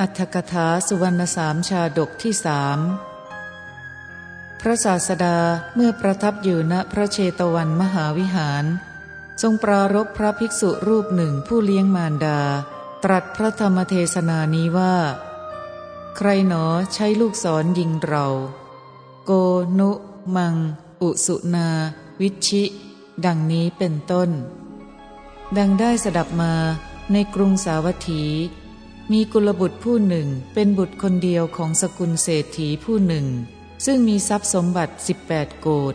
อัธกถาสุวรรณสามชาดกที่สามพระศาสดาเมื่อประทับอยู่ณพระเชตวันมหาวิหาร ทรงปรารบพระภิกษุรูปหนึ่งผู้เลี้ยงมารดา ตรัสพระธรรมเทศนานี้ว่า ใครหนอใช้ลูกศรยิงเรา โกนุ มัง อุสุนา วิชิ ดังนี้เป็นต้น ดังได้สดับมาในกรุงสาวัตถี มีกุลบุตรผู้หนึ่งเป็นบุตรคนเดียวของสกุลเศรษฐีผู้หนึ่ง ซึ่งมีทรัพย์สมบัติ 18 โกด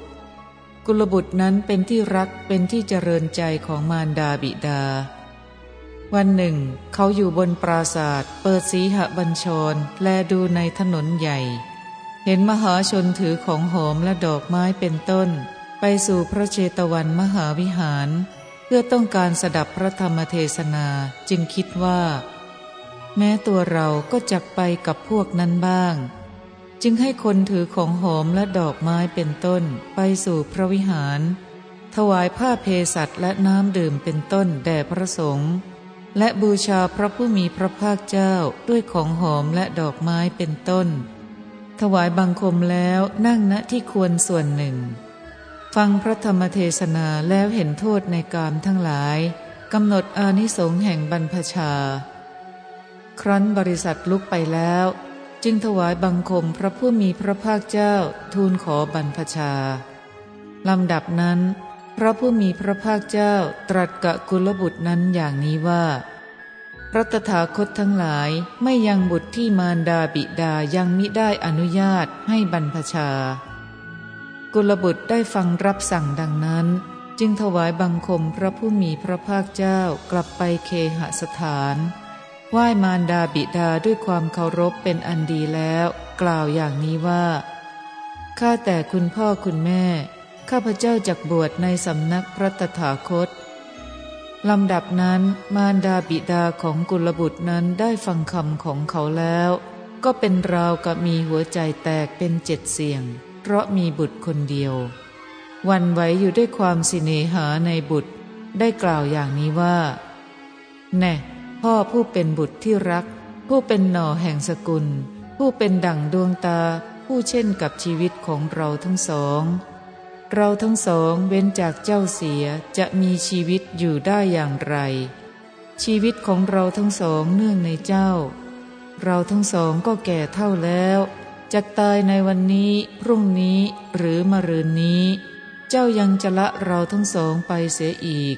กุลบุตรนั้นเป็นที่รักเป็นที่เจริญใจของมารดาบิดา วันหนึ่ง เขาอยู่บนปราศาสตร์เปิดสีหบัญชร แลดูในถนนใหญ่ เห็นมหาชนถือของหอมและดอกไม้เป็นต้น ไปสู่พระเจตวันมหาวิหาร เพื่อต้องการสดับพระธรรมเทศนาจึงคิดว่า แม้ตัวเราก็จักไปกับพวกนั้นบ้าง จึงให้คนถือของหอมและดอกไม้เป็นต้นไปสู่พระวิหาร ถวายผ้าเพสัตและน้ำดื่มเป็นต้นแด่พระสงฆ์และบูชาพระผู้มีพระภาคเจ้าด้วยของหอมและดอกไม้เป็นต้น ถวายบังคมแล้วนั่งณที่ควรส่วนหนึ่ง ฟังพระธรรมเทศนาแล้วเห็นโทษในกามทั้งหลายกำหนดอานิสงส์แห่งบรรพชา ครั้นบริษัทลุกไปแล้ว จึงถวายบังคมพระผู้มีพระภาคเจ้าทูลขอบรรพชาลำดับนั้น พระผู้มีพระภาคเจ้าตรัสกะกุลบุตรนั้นอย่างนี้ว่า พระตถาคตทั้งหลายไม่ยังบุตรที่มารดาบิดายังมิได้อนุญาตให้บรรพชา กุลบุตรได้ฟังรับสั่งดังนั้น จึงถวายบังคมพระผู้มีพระภาคเจ้ากลับไปเคหสถาน ไหว้มารดาบิดาด้วยความเคารพเป็นอันดีแล้ว กล่าวอย่างนี้ว่าข้าแต่คุณพ่อคุณแม่ ข้าพเจ้าจักบวชในสำนักพระตถาคตลำดับนั้นมารดาบิดาของกุลบุตรนั้นได้ฟังคำของเขาแล้ว ก็เป็นราวกับมีหัวใจแตกเป็นเจ็ดเสียง เพราะมีบุตรคนเดียว วันไหวอยู่ด้วยความสิเนหาในบุตร ได้กล่าวอย่างนี้ว่า แน่ พ่อผู้เป็นบุตรที่รัก ผู้เป็นหน่อแห่งสกุล ผู้เป็นดั่งดวงตา ผู้เช่นกับชีวิตของเราทั้งสอง เราทั้งสองเว้นจากเจ้าเสียจะมีชีวิตอยู่ได้อย่างไร ชีวิตของเราทั้งสองเนื่องในเจ้า เราทั้งสองก็แก่เท่าแล้วจะตายในวันนี้พรุ่งนี้หรือมะรืนนี้ เจ้ายังจะละเราทั้งสองไปเสียอีก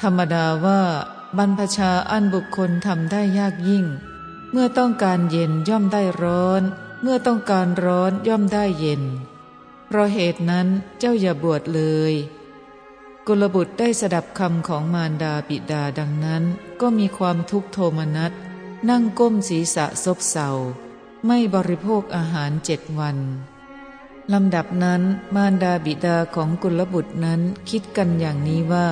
ธรรมดาว่า บรรพชาอันบุคคลทำได้ยากยิ่ง เมื่อต้องการเย็นย่อมได้ร้อน เมื่อต้องการร้อนย่อมได้เย็น เพราะเหตุนั้นเจ้าอย่าบวชเลยกุลบุตรได้สดับคำของมารดาบิดาดังนั้น ก็มีความทุกข์โทมนัสนั่งก้มศีรษะซบเศร้าไม่บริโภคอาหารเจ็ดวันลำดับนั้นมารดาบิดาของกุลบุตรนั้นคิดกันอย่างนี้ว่า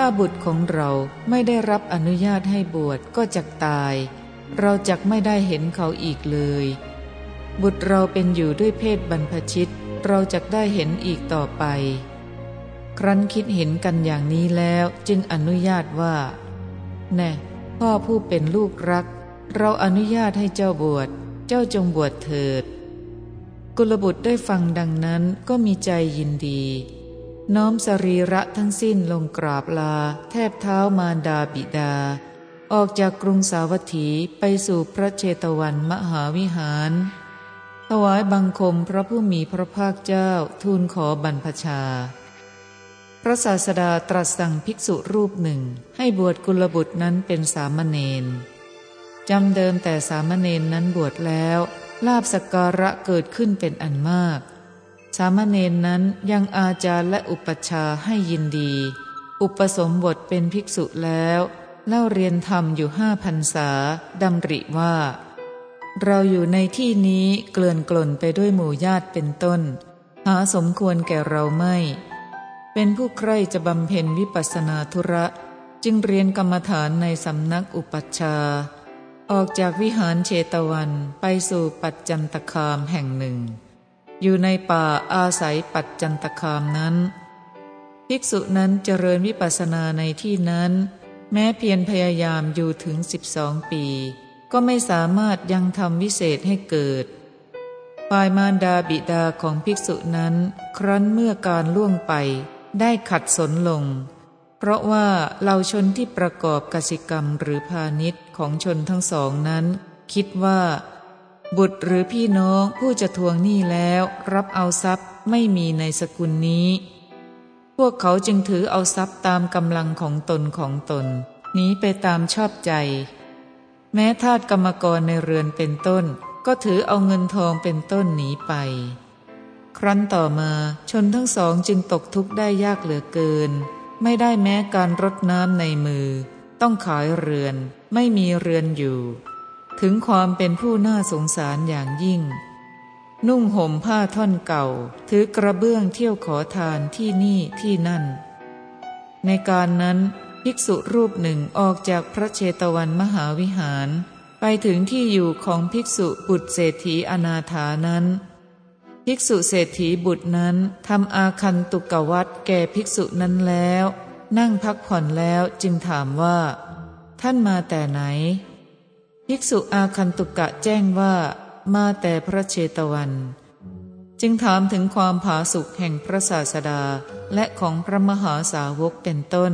ถ้าบุตรของเราไม่ได้รับอนุญาตให้บวชก็จะตาย เราจะไม่ได้เห็นเขาอีกเลย บุตรเราเป็นอยู่ด้วยเพศบรรพชิต เราจะได้เห็นอีกต่อไป ครั้นคิดเห็นกันอย่างนี้แล้วจึงอนุญาตว่า แน่พ่อผู้เป็นลูกรัก เราอนุญาตให้เจ้าบวช เจ้าจงบวชเถิด กุลบุตรได้ฟังดังนั้นก็มีใจยินดี น้อมสรีระทั้งสิ้นลงกราบลา แทบเท้ามารดาบิดา ออกจากกรุงสาวัตถีไปสู่พระเชตวันมหาวิหาร ถวายบังคมพระผู้มีพระภาคเจ้าทูลขอบรรพชา พระศาสดาตรัสสั่งภิกษุรูปหนึ่ง ให้บวชกุลบุตรนั้นเป็นสามเณรจำเดิมแต่สามเณรนั้นบวชแล้ว ลาบสการะเกิดขึ้นเป็นอันมาก สามเณรนั้นยังอาจารย์และอุปชาให้ยินดี อุปสมบทเป็นภิกษุแล้วเล่าเรียนธรรมอยู่ห้าพันษาดำริว่า เราอยู่ในที่นี้เกลื่อนกล่นไปด้วยหมู่ญาติเป็นต้น หาสมควรแก่เราไม่ เป็นผู้ใคร่จะบำเพ็ญวิปัสนาธุระ จึงเรียนกรรมฐานในสำนักอุปัชฌาย์ออกจากวิหารเชตวันไปสู่ปัจจันตคามแห่งหนึ่ง อยู่ในป่าอาศัยปัจจันตคามนั้น ภิกษุนั้นเจริญวิปัสสนาในที่นั้น แม้เพียรพยายามอยู่ถึงสิบสองปี ก็ไม่สามารถยังทำวิเศษให้เกิด ฝ่ายมารดาบิดาของภิกษุนั้น ครั้นเมื่อการล่วงไปได้ขัดสนลง เพราะว่าเราชนที่ประกอบกสิกรรมหรือพาณิชย์ของชนทั้งสองนั้น คิดว่า บุตรหรือพี่น้องผู้จะทวงหนี้แล้วรับเอาทรัพย์ไม่มีในสกุลนี้ พวกเขาจึงถือเอาทรัพย์ตามกำลังของตนของตนหนีไปตามชอบใจ แม้ทาสกรรมกรในเรือนเป็นต้น ก็ถือเอาเงินทองเป็นต้นหนีไป ครั้นต่อมาชนทั้งสองจึงตกทุกข์ได้ยากเหลือเกิน ไม่ได้แม้การรดน้ำในมือ ต้องขายเรือน ไม่มีเรือนอยู่ ถึงความเป็นผู้น่าสงสารอย่างยิ่ง นุ่งห่มผ้าท่อนเก่า ถือกระเบื้องเที่ยวขอทานที่นี่ที่นั่น ในการนั้นภิกษุรูปหนึ่งออกจากพระเชตวันมหาวิหาร ไปถึงที่อยู่ของภิกษุบุตรเศรษฐีอนาถานั้น ภิกษุเศรษฐีบุตรนั้นทำอาคันตุกวัดแก่ภิกษุนั้นแล้ว นั่งพักผ่อนแล้วจึงถามว่า ท่านมาแต่ไหน ภิกษุอาคันตุกะแจ้งว่ามาแต่พระเชตวัน จึงถามถึงความผาสุกแห่งพระศาสดาและของพระมหาสาวกเป็นต้น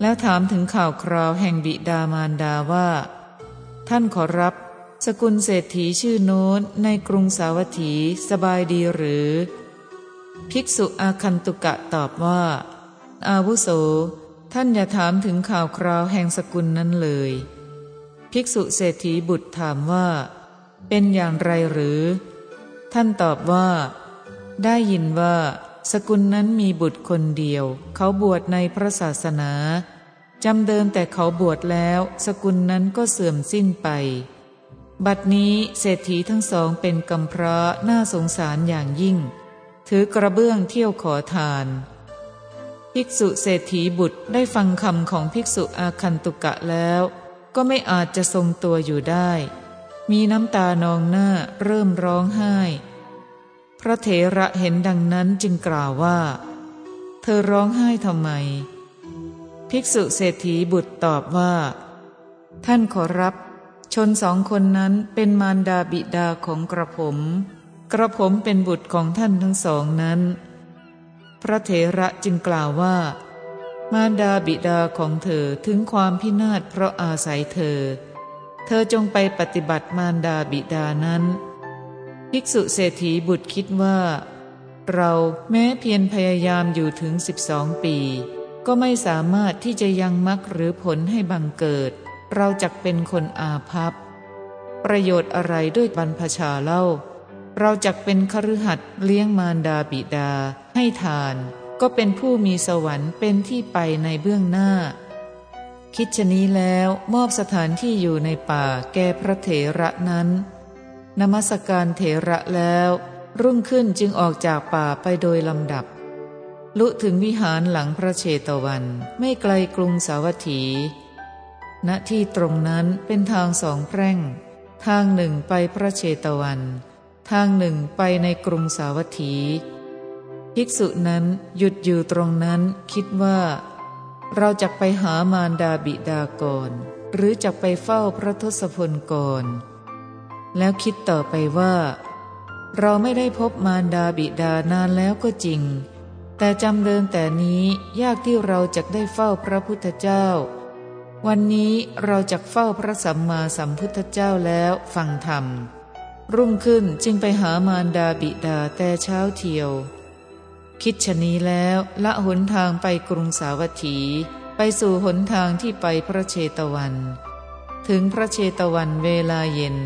แล้วถามถึงข่าวคราวแห่งบิดามารดาว่า ท่านขอรับ สกุลเศรษฐีชื่อโน้นในกรุงสาวัตถีสบายดีหรือ ภิกษุอาคันตุกะตอบว่า อาวุโส ท่านอย่าถามถึงข่าวคราวแห่งสกุลนั้นเลย ภิกษุเศรษฐีบุตรถามว่า เป็นอย่างไรหรือ ท่านตอบว่า ได้ยินว่า สกุลนั้นมีบุตรคนเดียว เขาบวชในพระศาสนาจำเดิมแต่เขาบวชแล้ว สกุลนั้นก็เสื่อมสิ้นไป บัดนี้เศรษฐีทั้งสองเป็นกำพร้าน่าสงสารอย่างยิ่ง ถือกระเบื้องเที่ยวขอทาน ภิกษุเศรษฐีบุตรได้ฟังคำของภิกษุอาคันตุกะแล้ว ก็ไม่อาจจะทรงตัวอยู่ได้ มีน้ำตานองหน้าเริ่มร้องไห้ พระเถระเห็นดังนั้นจึงกล่าวว่า เธอร้องไห้ทำไม ภิกษุเศรษฐีบุตรตอบว่า ท่านขอรับชนสองคนนั้นเป็นมารดาบิดาของกระผม กระผมเป็นบุตรของท่านทั้งสองนั้น พระเถระจึงกล่าวว่า มารดาบิดาของเธอถึงความพินาศเพราะอาศัยเธอ เธอจงไปปฏิบัติมารดาบิดานั้น ภิกษุเศรษฐีบุตรคิดว่า เราแม้เพียรพยายามอยู่ถึงสิบสองปี ก็ไม่สามารถที่จะยังมรรคหรือผลให้บังเกิด เราจักเป็นคนอาภัพ ประโยชน์อะไรด้วยบรรพชาเล่า เราจักเป็นคฤหัสถ์เลี้ยงมารดาบิดาให้ทาน ก็เป็นผู้มีสวรรค์เป็นที่ไปในเบื้องหน้า คิดชนี้แล้วมอบสถานที่อยู่ในป่าแก่พระเถระนั้น นมัสการเถระแล้ว รุ่งขึ้นจึงออกจากป่าไปโดยลำดับ ลุถึงวิหารหลังพระเชตวัน ไม่ไกลกรุงสาวัตถี ณที่ตรงนั้นเป็นทางสองแพร่ง ทางหนึ่งไปพระเชตวัน ทางหนึ่งไปในกรุงสาวัตถี ภิกษุนั้นหยุดอยู่ตรงนั้นคิดว่า เราจะไปหามารดาบิดาก่อนหรือจะไปเฝ้าพระทศพลก่อน แล้วคิดต่อไปว่า เราไม่ได้พบมารดาบิดานานแล้วก็จริง แต่จำเดินแต่นี้ยากที่เราจะได้เฝ้าพระพุทธเจ้า วันนี้เราจะเฝ้าพระสัมมาสัมพุทธเจ้าแล้วฟังธรรม รุ่งขึ้นจึงไปหามารดาบิดาแต่เช้าเที่ยว คิดชนี้แล้วละหนทางไปกรุงสาวัตถี ไปสู่หนทางที่ไปพระเชตวัน ถึงพระเชตวันเวลาเย็น